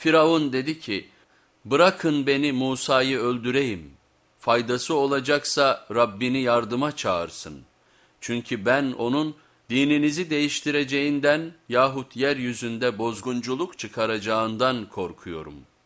Firavun dedi ki, bırakın beni Musa'yı öldüreyim. Faydası olacaksa Rabbini yardıma çağırsın. Çünkü ben onun dininizi değiştireceğinden yahut yeryüzünde bozgunculuk çıkaracağından korkuyorum.''